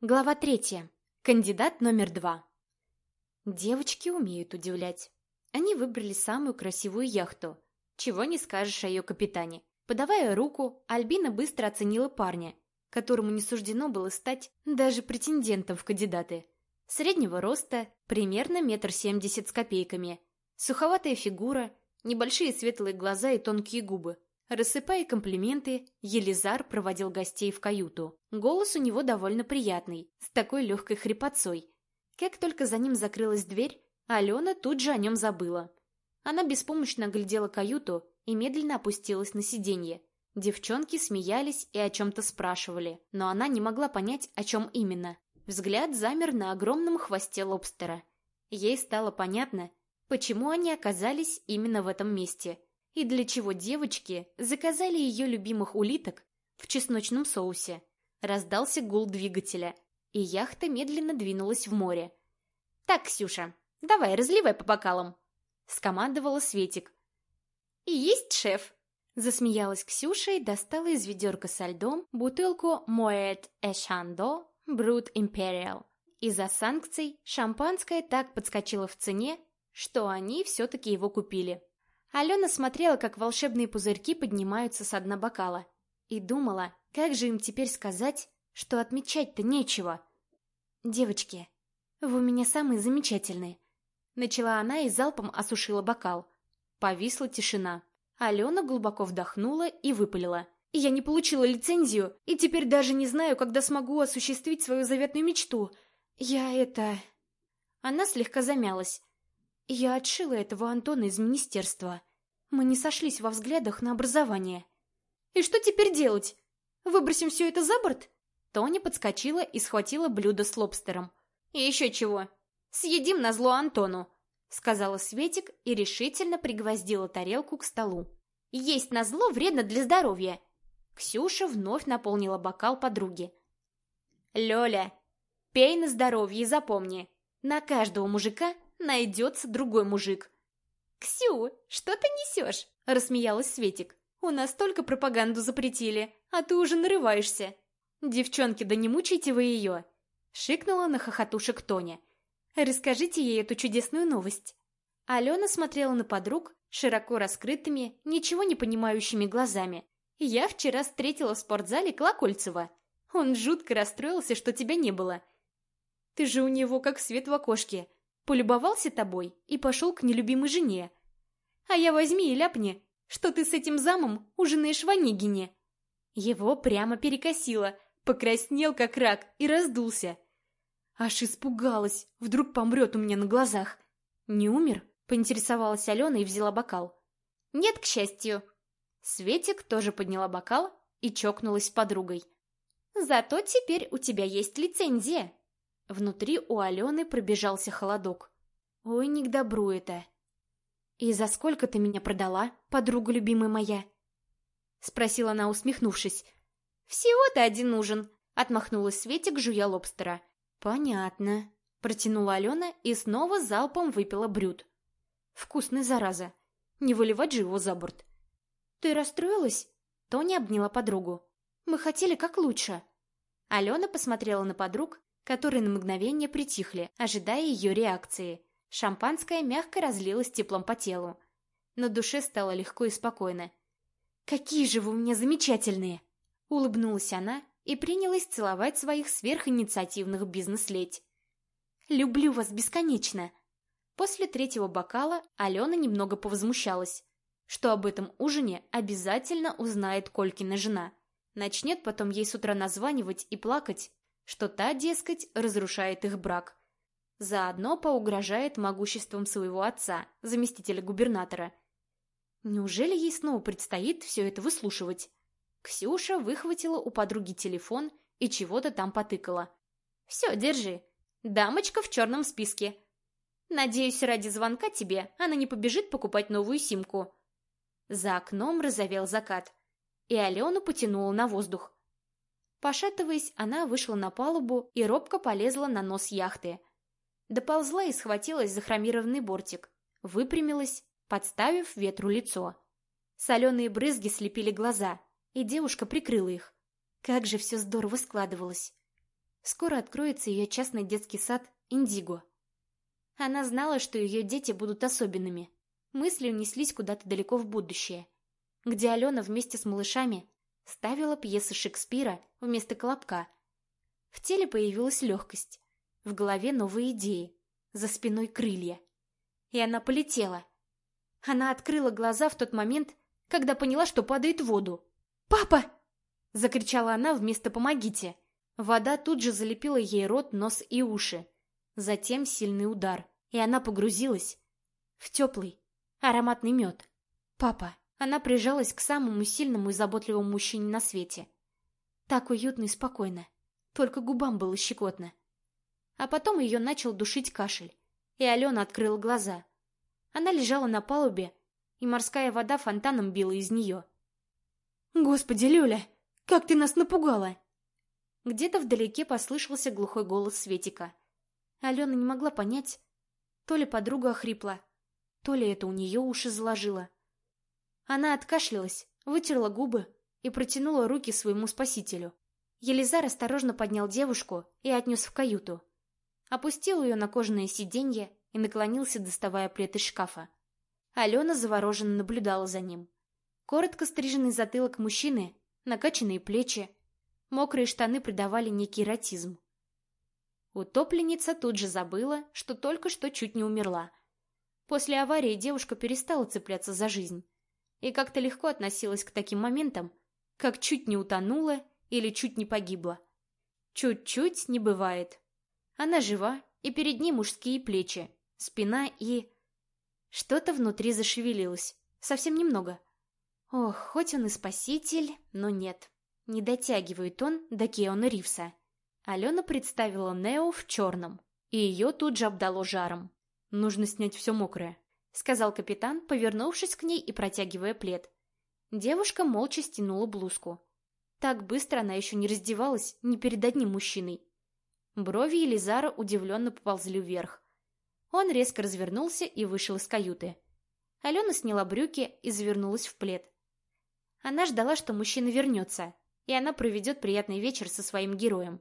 Глава третья. Кандидат номер два. Девочки умеют удивлять. Они выбрали самую красивую яхту. Чего не скажешь о ее капитане. Подавая руку, Альбина быстро оценила парня, которому не суждено было стать даже претендентом в кандидаты. Среднего роста, примерно метр семьдесят с копейками. Суховатая фигура, небольшие светлые глаза и тонкие губы. Рассыпая комплименты, Елизар проводил гостей в каюту. Голос у него довольно приятный, с такой легкой хрипотцой. Как только за ним закрылась дверь, Алена тут же о нем забыла. Она беспомощно оглядела каюту и медленно опустилась на сиденье. Девчонки смеялись и о чем-то спрашивали, но она не могла понять, о чем именно. Взгляд замер на огромном хвосте лобстера. Ей стало понятно, почему они оказались именно в этом месте – и для чего девочки заказали ее любимых улиток в чесночном соусе. Раздался гул двигателя, и яхта медленно двинулась в море. «Так, Ксюша, давай, разливай по бокалам!» — скомандовала Светик. «И есть шеф!» Засмеялась Ксюша и достала из ведерка со льдом бутылку Moet Эшандо Брут Империал. Из-за санкций шампанское так подскочило в цене, что они все-таки его купили. Алена смотрела, как волшебные пузырьки поднимаются с дна бокала, и думала, как же им теперь сказать, что отмечать-то нечего. «Девочки, вы у меня самые замечательные», — начала она и залпом осушила бокал. Повисла тишина. Алена глубоко вдохнула и выпалила. «Я не получила лицензию, и теперь даже не знаю, когда смогу осуществить свою заветную мечту. Я это...» Она слегка замялась, я отшила этого Антона из министерства. Мы не сошлись во взглядах на образование. И что теперь делать? Выбросим все это за борт? Тоня подскочила и схватила блюдо с лобстером. И еще чего? Съедим на зло Антону, сказала Светик и решительно пригвоздила тарелку к столу. Есть на зло вредно для здоровья. Ксюша вновь наполнила бокал подруги. Лёля, пей на здоровье и запомни, на каждого мужика найдется другой мужик. «Ксю, что ты несешь?» – рассмеялась Светик. «У нас только пропаганду запретили, а ты уже нарываешься». «Девчонки, да не мучайте вы ее!» – шикнула на хохотушек Тоня. «Расскажите ей эту чудесную новость». Алена смотрела на подруг широко раскрытыми, ничего не понимающими глазами. «Я вчера встретила в спортзале Колокольцева. Он жутко расстроился, что тебя не было. Ты же у него как свет в окошке полюбовался тобой и пошел к нелюбимой жене. А я возьми и ляпни, что ты с этим замом ужинаешь в Онегине. Его прямо перекосило, покраснел как рак и раздулся. Аж испугалась, вдруг помрет у меня на глазах. Не умер? Поинтересовалась Алена и взяла бокал. Нет, к счастью. Светик тоже подняла бокал и чокнулась с подругой. Зато теперь у тебя есть лицензия. Внутри у Алены пробежался холодок. Ой, не к добру это. «И за сколько ты меня продала, подруга любимая моя?» Спросила она, усмехнувшись. «Всего-то один ужин», — отмахнулась Светик, жуя лобстера. «Понятно», — протянула Алена и снова залпом выпила брют. «Вкусный, зараза. Не выливать же его за борт». «Ты расстроилась?» Тоня обняла подругу. «Мы хотели как лучше». Алена посмотрела на подруг которые на мгновение притихли, ожидая ее реакции. Шампанское мягко разлилось теплом по телу. На душе стало легко и спокойно. «Какие же вы у меня замечательные!» Улыбнулась она и принялась целовать своих сверхинициативных бизнес-ледь. «Люблю вас бесконечно!» После третьего бокала Алена немного повозмущалась, что об этом ужине обязательно узнает Колькина жена. Начнет потом ей с утра названивать и плакать, что та, дескать, разрушает их брак. Заодно поугрожает могуществом своего отца, заместителя губернатора. Неужели ей снова предстоит все это выслушивать? Ксюша выхватила у подруги телефон и чего-то там потыкала. «Все, держи. Дамочка в черном списке. Надеюсь, ради звонка тебе она не побежит покупать новую симку». За окном разовел закат, и Алену потянула на воздух. Пошатываясь, она вышла на палубу и робко полезла на нос яхты. Доползла и схватилась за хромированный бортик. Выпрямилась, подставив ветру лицо. Соленые брызги слепили глаза, и девушка прикрыла их. Как же все здорово складывалось. Скоро откроется ее частный детский сад «Индиго». Она знала, что ее дети будут особенными. Мысли унеслись куда-то далеко в будущее, где Алена вместе с малышами ставила пьесы Шекспира вместо колобка. В теле появилась легкость, в голове новые идеи, за спиной крылья. И она полетела. Она открыла глаза в тот момент, когда поняла, что падает в воду. «Папа!» — закричала она вместо «помогите». Вода тут же залепила ей рот, нос и уши. Затем сильный удар, и она погрузилась в теплый, ароматный мед. «Папа!» Она прижалась к самому сильному и заботливому мужчине на свете. Так уютно и спокойно. Только губам было щекотно. А потом ее начал душить кашель, и Алена открыла глаза. Она лежала на палубе, и морская вода фонтаном била из нее. «Господи, Лёля, как ты нас напугала!» Где-то вдалеке послышался глухой голос Светика. Алена не могла понять, то ли подруга охрипла, то ли это у нее уши заложило. Она откашлялась, вытерла губы и протянула руки своему спасителю. Елизар осторожно поднял девушку и отнес в каюту. Опустил ее на кожаное сиденье и наклонился, доставая плед из шкафа. Алена завороженно наблюдала за ним. Коротко стриженный затылок мужчины, накачанные плечи, мокрые штаны придавали некий эротизм. Утопленница тут же забыла, что только что чуть не умерла. После аварии девушка перестала цепляться за жизнь и как-то легко относилась к таким моментам, как чуть не утонула или чуть не погибла. Чуть-чуть не бывает. Она жива, и перед ней мужские плечи, спина и... Что-то внутри зашевелилось. Совсем немного. Ох, хоть он и спаситель, но нет. Не дотягивает он до Кеона Ривса. Алена представила Нео в черном, и ее тут же обдало жаром. Нужно снять все мокрое. — сказал капитан, повернувшись к ней и протягивая плед. Девушка молча стянула блузку. Так быстро она еще не раздевалась ни перед одним мужчиной. Брови Елизара удивленно поползли вверх. Он резко развернулся и вышел из каюты. Алена сняла брюки и завернулась в плед. Она ждала, что мужчина вернется, и она проведет приятный вечер со своим героем.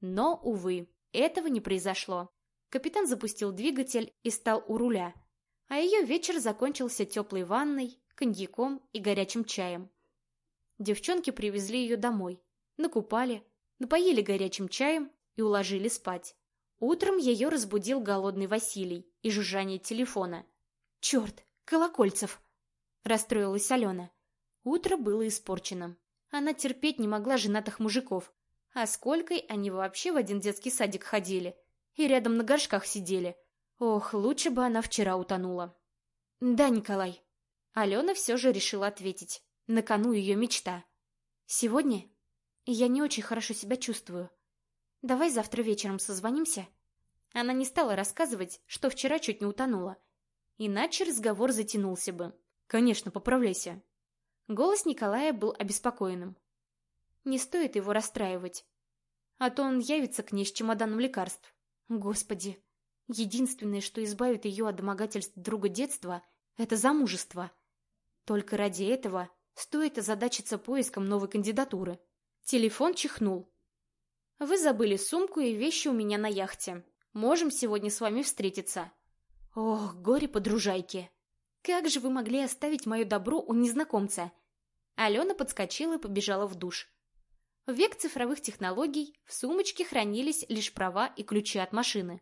Но, увы, этого не произошло. Капитан запустил двигатель и стал у руля — а ее вечер закончился теплой ванной, коньяком и горячим чаем. Девчонки привезли ее домой, накупали, напоили горячим чаем и уложили спать. Утром ее разбудил голодный Василий и жужжание телефона. «Черт, Колокольцев!» – расстроилась Алена. Утро было испорчено. Она терпеть не могла женатых мужиков. А сколько они вообще в один детский садик ходили и рядом на горшках сидели – Ох, лучше бы она вчера утонула. Да, Николай. Алена все же решила ответить. На кону ее мечта. Сегодня я не очень хорошо себя чувствую. Давай завтра вечером созвонимся. Она не стала рассказывать, что вчера чуть не утонула. Иначе разговор затянулся бы. Конечно, поправляйся. Голос Николая был обеспокоенным. Не стоит его расстраивать. А то он явится к ней с чемоданом лекарств. Господи, Единственное, что избавит ее от домогательств друга детства, это замужество. Только ради этого стоит озадачиться поиском новой кандидатуры. Телефон чихнул. «Вы забыли сумку и вещи у меня на яхте. Можем сегодня с вами встретиться». «Ох, горе подружайки! Как же вы могли оставить мое добро у незнакомца?» Алена подскочила и побежала в душ. В век цифровых технологий в сумочке хранились лишь права и ключи от машины.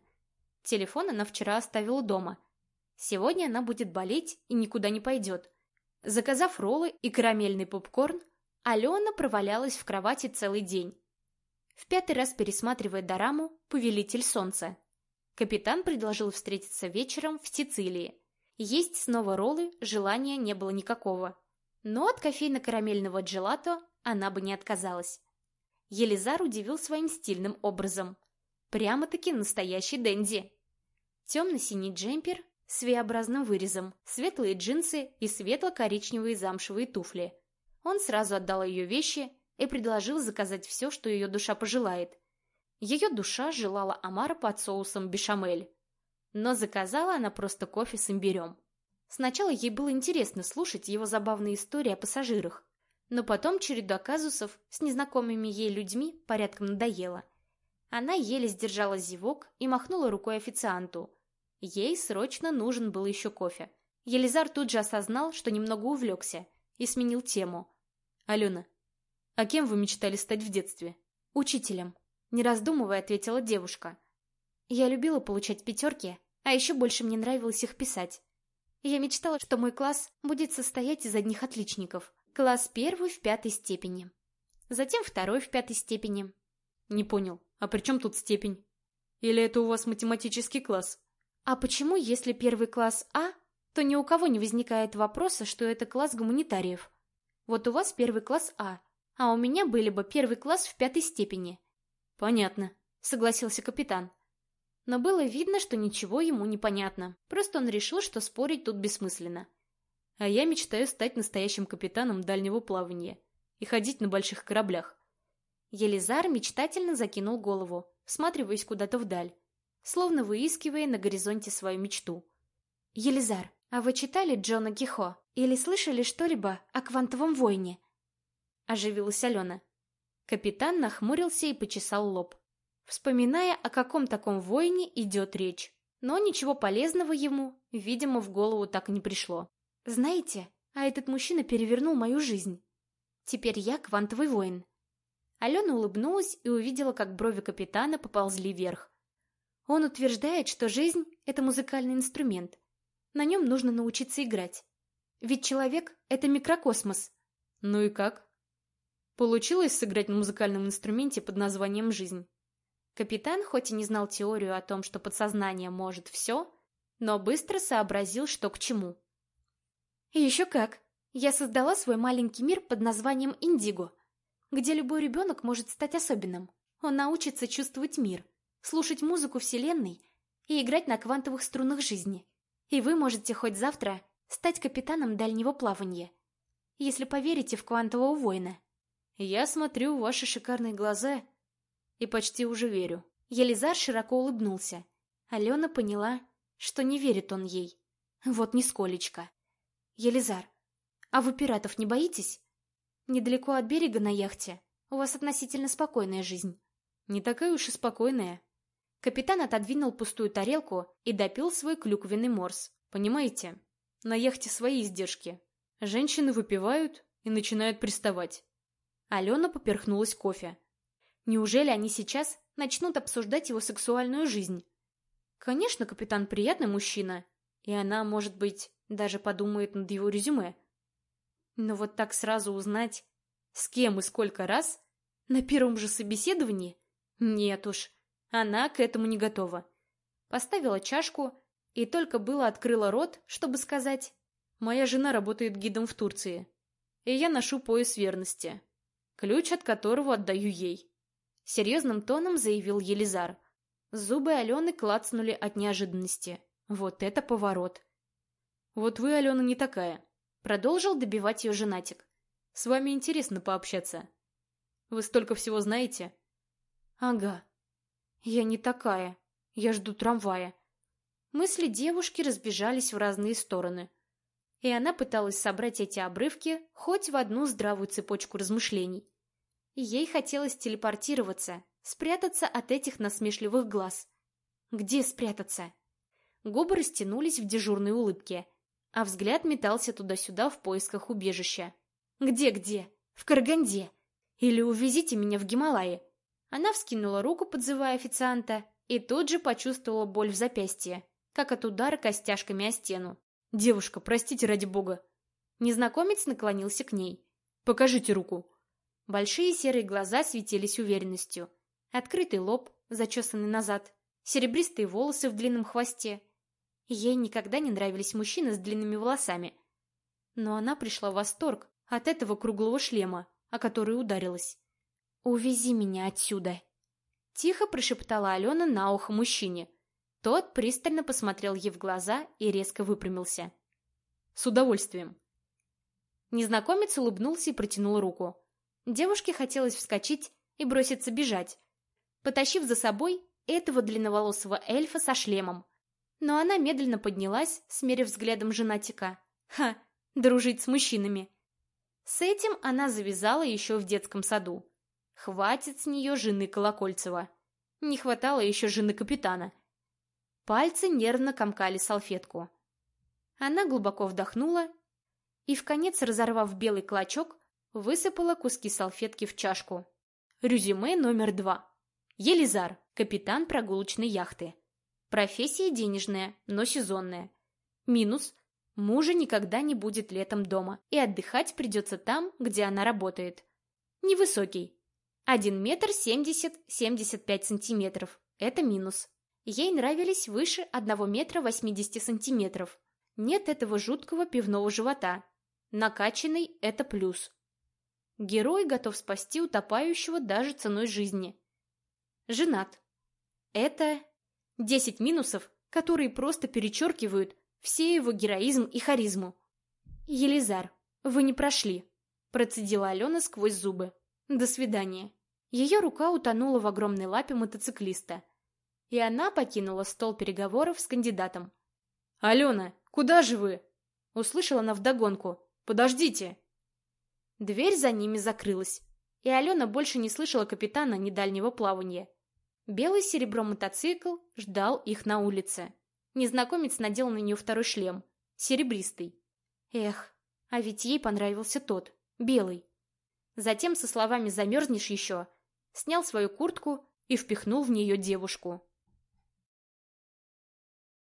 Телефон она вчера оставила дома. Сегодня она будет болеть и никуда не пойдет. Заказав роллы и карамельный попкорн, Алена провалялась в кровати целый день. В пятый раз пересматривая дораму «Повелитель солнца». Капитан предложил встретиться вечером в Сицилии. Есть снова роллы желания не было никакого. Но от кофейно-карамельного джелато она бы не отказалась. Елизар удивил своим стильным образом. Прямо-таки настоящий денди. Темно-синий джемпер с V-образным вырезом, светлые джинсы и светло-коричневые замшевые туфли. Он сразу отдал ее вещи и предложил заказать все, что ее душа пожелает. Ее душа желала омара под соусом бешамель. Но заказала она просто кофе с имбирем. Сначала ей было интересно слушать его забавные истории о пассажирах, но потом череда казусов с незнакомыми ей людьми порядком надоела. Она еле сдержала зевок и махнула рукой официанту. Ей срочно нужен был еще кофе. Елизар тут же осознал, что немного увлекся, и сменил тему. «Алена, а кем вы мечтали стать в детстве?» «Учителем», — не раздумывая ответила девушка. «Я любила получать пятерки, а еще больше мне нравилось их писать. Я мечтала, что мой класс будет состоять из одних отличников. Класс первый в пятой степени. Затем второй в пятой степени. Не понял, а при чем тут степень? Или это у вас математический класс? А почему, если первый класс А, то ни у кого не возникает вопроса, что это класс гуманитариев? Вот у вас первый класс А, а у меня были бы первый класс в пятой степени. Понятно, согласился капитан но было видно, что ничего ему не понятно. Просто он решил, что спорить тут бессмысленно. А я мечтаю стать настоящим капитаном дальнего плавания и ходить на больших кораблях. Елизар мечтательно закинул голову, всматриваясь куда-то вдаль, словно выискивая на горизонте свою мечту. «Елизар, а вы читали Джона Кихо или слышали что-либо о квантовом войне?» Оживилась Алена. Капитан нахмурился и почесал лоб вспоминая, о каком таком воине идет речь. Но ничего полезного ему, видимо, в голову так и не пришло. Знаете, а этот мужчина перевернул мою жизнь. Теперь я квантовый воин. Алена улыбнулась и увидела, как брови капитана поползли вверх. Он утверждает, что жизнь — это музыкальный инструмент. На нем нужно научиться играть. Ведь человек — это микрокосмос. Ну и как? Получилось сыграть на музыкальном инструменте под названием «Жизнь»? Капитан хоть и не знал теорию о том, что подсознание может все, но быстро сообразил, что к чему. И еще как! Я создала свой маленький мир под названием Индиго, где любой ребенок может стать особенным. Он научится чувствовать мир, слушать музыку Вселенной и играть на квантовых струнах жизни. И вы можете хоть завтра стать капитаном дальнего плавания, если поверите в квантового воина. Я смотрю в ваши шикарные глаза и почти уже верю. Елизар широко улыбнулся. Алена поняла, что не верит он ей. Вот нисколечко. Елизар, а вы пиратов не боитесь? Недалеко от берега на яхте. У вас относительно спокойная жизнь. Не такая уж и спокойная. Капитан отодвинул пустую тарелку и допил свой клюквенный морс. Понимаете, на яхте свои издержки. Женщины выпивают и начинают приставать. Алена поперхнулась кофе. Неужели они сейчас начнут обсуждать его сексуальную жизнь? Конечно, капитан приятный мужчина, и она, может быть, даже подумает над его резюме. Но вот так сразу узнать, с кем и сколько раз, на первом же собеседовании? Нет уж, она к этому не готова. Поставила чашку и только было открыла рот, чтобы сказать «Моя жена работает гидом в Турции, и я ношу пояс верности, ключ от которого отдаю ей». Серьезным тоном заявил Елизар. Зубы Алены клацнули от неожиданности. Вот это поворот. «Вот вы, Алена, не такая», — продолжил добивать ее женатик. «С вами интересно пообщаться. Вы столько всего знаете». «Ага. Я не такая. Я жду трамвая». Мысли девушки разбежались в разные стороны. И она пыталась собрать эти обрывки хоть в одну здравую цепочку размышлений. Ей хотелось телепортироваться, спрятаться от этих насмешливых глаз. Где спрятаться? Губы растянулись в дежурной улыбке, а взгляд метался туда-сюда в поисках убежища. «Где-где? В Караганде? Или увезите меня в Гималаи?» Она вскинула руку, подзывая официанта, и тут же почувствовала боль в запястье, как от удара костяшками о стену. «Девушка, простите ради бога!» Незнакомец наклонился к ней. «Покажите руку!» Большие серые глаза светились уверенностью. Открытый лоб, зачесанный назад, серебристые волосы в длинном хвосте. Ей никогда не нравились мужчины с длинными волосами. Но она пришла в восторг от этого круглого шлема, о который ударилась. «Увези меня отсюда!» Тихо прошептала Алена на ухо мужчине. Тот пристально посмотрел ей в глаза и резко выпрямился. «С удовольствием!» Незнакомец улыбнулся и протянул руку. Девушке хотелось вскочить и броситься бежать, потащив за собой этого длинноволосого эльфа со шлемом. Но она медленно поднялась, смерив взглядом женатика. Ха, дружить с мужчинами. С этим она завязала еще в детском саду. Хватит с нее жены Колокольцева. Не хватало еще жены капитана. Пальцы нервно комкали салфетку. Она глубоко вдохнула и, в конец разорвав белый клочок, высыпала куски салфетки в чашку. Резюме номер два. Елизар, капитан прогулочной яхты. Профессия денежная, но сезонная. Минус – мужа никогда не будет летом дома, и отдыхать придется там, где она работает. Невысокий. 1 метр 70-75 сантиметров. Это минус. Ей нравились выше 1 метра 80 сантиметров. Нет этого жуткого пивного живота. Накачанный – это плюс. Герой готов спасти утопающего даже ценой жизни. Женат. Это 10 минусов, которые просто перечеркивают все его героизм и харизму. «Елизар, вы не прошли», — процедила Алена сквозь зубы. «До свидания». Ее рука утонула в огромной лапе мотоциклиста, и она покинула стол переговоров с кандидатом. «Алена, куда же вы?» — услышала она вдогонку. «Подождите!» Дверь за ними закрылась, и Алена больше не слышала капитана ни дальнего плавания. Белый серебром мотоцикл ждал их на улице. Незнакомец надел на нее второй шлем, серебристый. Эх, а ведь ей понравился тот, белый. Затем со словами «замерзнешь еще» снял свою куртку и впихнул в нее девушку.